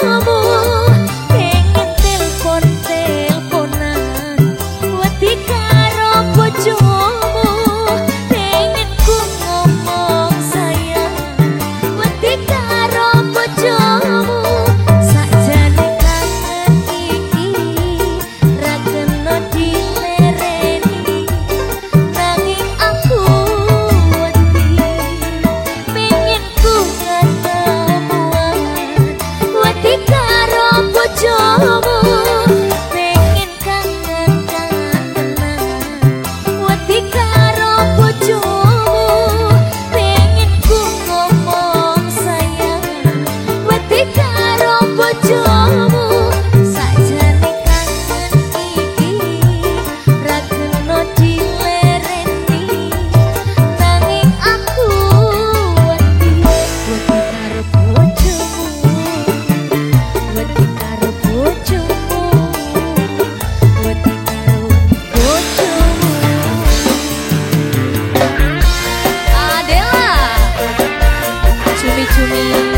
说不 Thank you.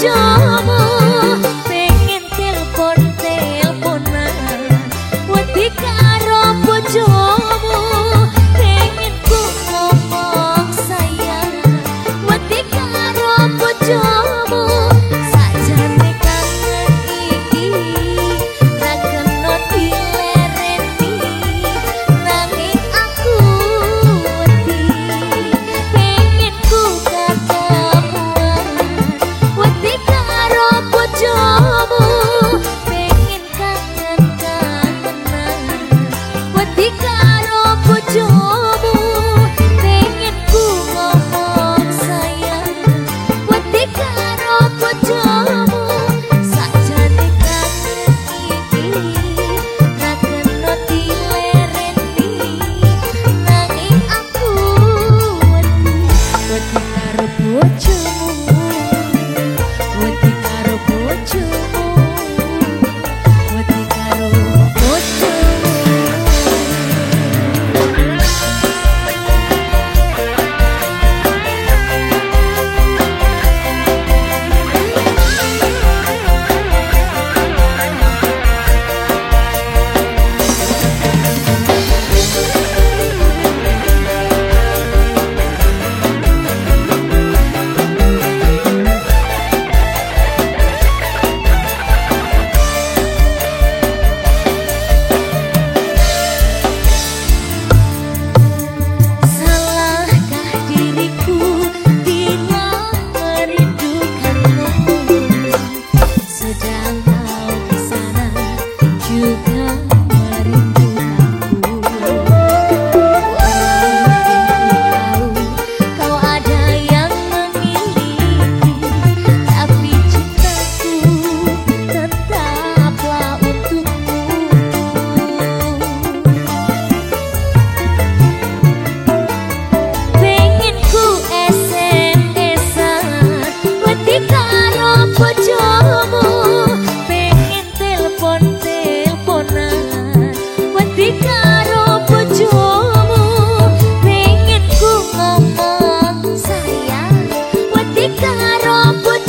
这么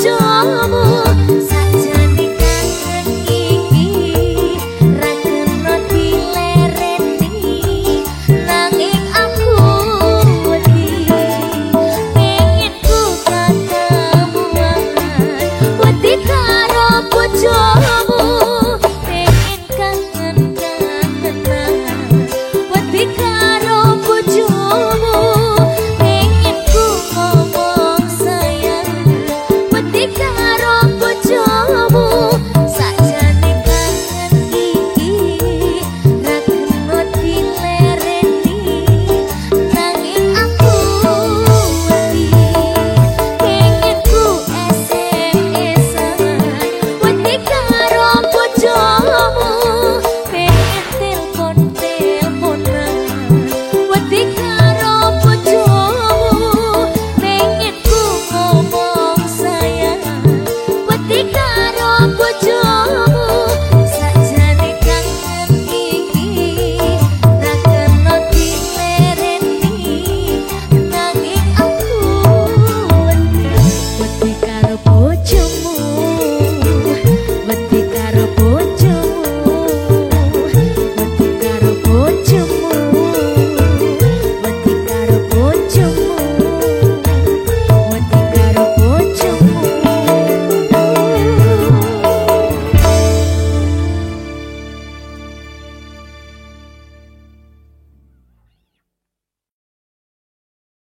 这不